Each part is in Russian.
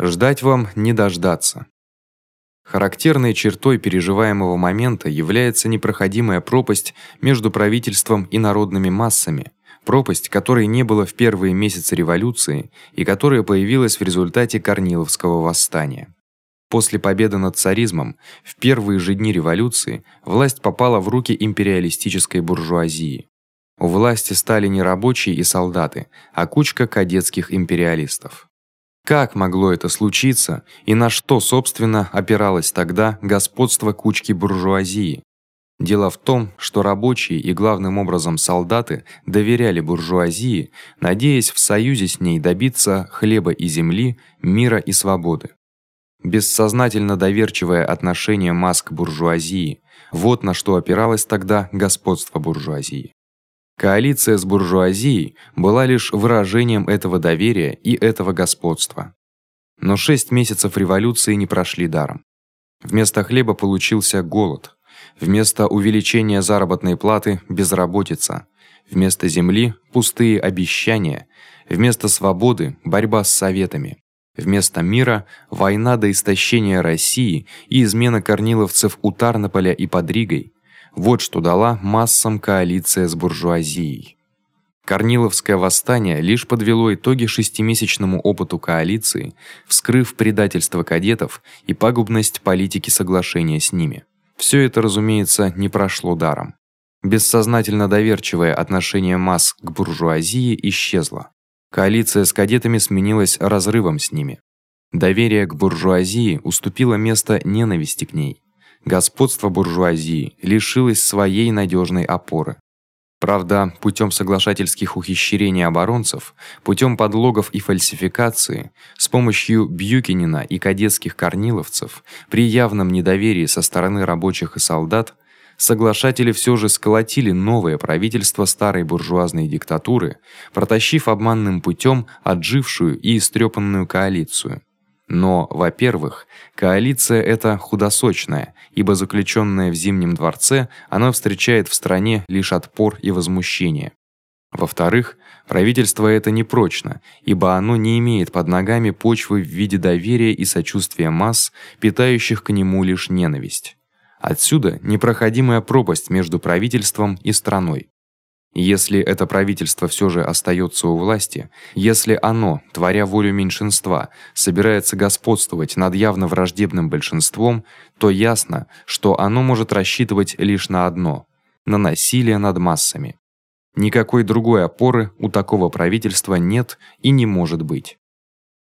Ждать вам не дождаться. Характерной чертой переживаемого момента является непроходимая пропасть между правительством и народными массами, пропасть, которой не было в первые месяцы революции и которая появилась в результате Корниловского восстания. После победы над царизмом в первые же дни революции власть попала в руки империалистической буржуазии. У власти стали не рабочие и солдаты, а кучка кадетских империалистов. Как могло это случиться и на что собственно опиралось тогда господство кучки буржуазии? Дело в том, что рабочие и главным образом солдаты доверяли буржуазии, надеясь в союзе с ней добиться хлеба и земли, мира и свободы. Бессознательно доверчивое отношение масс к буржуазии вот на что опиралось тогда господство буржуазии. Коалиция с буржуазией была лишь выражением этого доверия и этого господства. Но шесть месяцев революции не прошли даром. Вместо хлеба получился голод. Вместо увеличения заработной платы безработица. Вместо земли пустые обещания. Вместо свободы борьба с советами. Вместо мира война до истощения России и измена корниловцев у Тарнополя и под Ригой. Вот что дала массам коалиция с буржуазией. Корниловское восстание лишь подвело итоги шестимесячному опыту коалиции, вскрыв предательство кадетов и пагубность политики соглашения с ними. Всё это, разумеется, не прошло даром. Бессознательно доверчивое отношение масс к буржуазии исчезло. Коалиция с кадетами сменилась разрывом с ними. Доверие к буржуазии уступило место ненависти к ней. Господство буржуазии лишилось своей надежной опоры. Правда, путем соглашательских ухищрений оборонцев, путем подлогов и фальсификации, с помощью Бьюкинина и кадетских корниловцев, при явном недоверии со стороны рабочих и солдат, соглашатели всё же сколотили новое правительство старой буржуазной диктатуры, протащив обманным путём отжившую и истрёпанную коалицию. Но, во-первых, коалиция эта худосочная, ибо заключённая в Зимнем дворце, она встречает в стране лишь отпор и возмущение. Во-вторых, правительство это непрочно, ибо оно не имеет под ногами почвы в виде доверия и сочувствия масс, питающих к нему лишь ненависть. Отсюда непроходимая пропасть между правительством и страной. Если это правительство всё же остаётся у власти, если оно, творя волю меньшинства, собирается господствовать над явно враждебным большинством, то ясно, что оно может рассчитывать лишь на одно на насилие над массами. Никакой другой опоры у такого правительства нет и не может быть.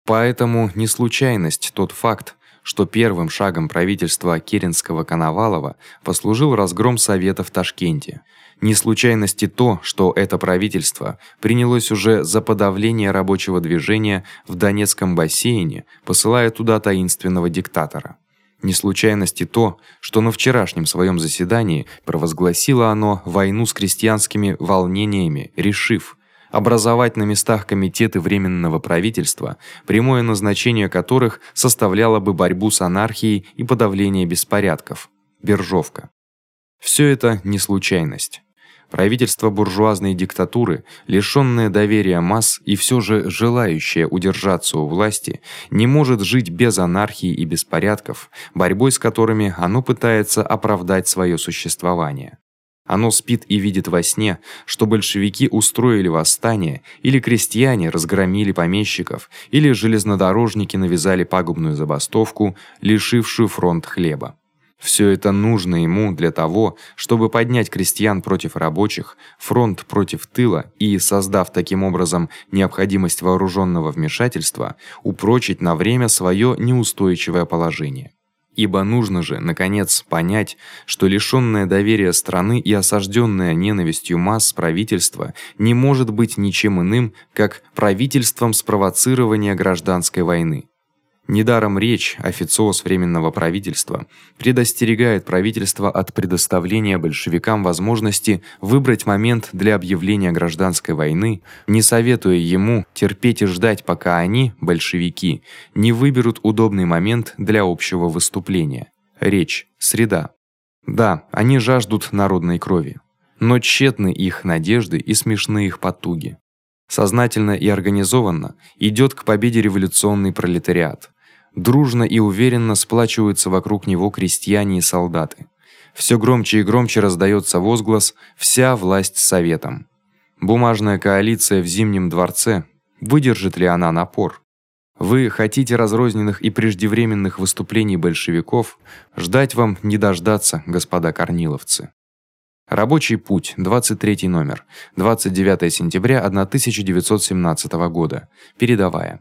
Поэтому не случайность тот факт, что первым шагом правительства Керенского-Коновалова послужил разгром совета в Ташкенте. Не случайности то, что это правительство принялось уже за подавление рабочего движения в Донецком бассейне, посылая туда таинственного диктатора. Не случайности то, что на вчерашнем своём заседании провозгласило оно войну с крестьянскими волнениями, решив: образовать на местах комитеты временного правительства, прямое назначение которых составляло бы борьбу с анархией и подавление беспорядков. Биржовка. Всё это не случайность. Правительство буржуазной диктатуры, лишённое доверия масс и всё же желающее удержаться у власти, не может жить без анархии и беспорядков, борьбой с которыми оно пытается оправдать своё существование. Оно спит и видит во сне, что большевики устроили восстание, или крестьяне разгромили помещиков, или железнодорожники навязали пагубную забастовку, лишившую фронт хлеба. Всё это нужно ему для того, чтобы поднять крестьян против рабочих, фронт против тыла и, создав таким образом необходимость вооружённого вмешательства, упрочить на время своё неустойчивое положение. Ибо нужно же наконец понять, что лишённое доверия страны и осаждённое ненавистью масс правительства не может быть ничем иным, как правительством спровоцирования гражданской войны. Недаром речь официоз временного правительства предостерегает правительство от предоставления большевикам возможности выбрать момент для объявления гражданской войны, не советуя ему терпеть и ждать, пока они, большевики, не выберут удобный момент для общего выступления. Речь среда. Да, они жаждут народной крови, но тщетны их надежды и смешны их потуги. Сознательно и организованно идёт к победе революционный пролетариат Дружно и уверенно сплачиваются вокруг него крестьяне и солдаты. Всё громче и громче раздаётся возглас: "Вся власть советам". Бумажная коалиция в Зимнем дворце выдержит ли она напор? Вы хотите разрозненных и преждевременных выступлений большевиков, ждать вам не дождаться, господа корниловцы. Рабочий путь, 23 номер, 29 сентября 1917 года. Передавая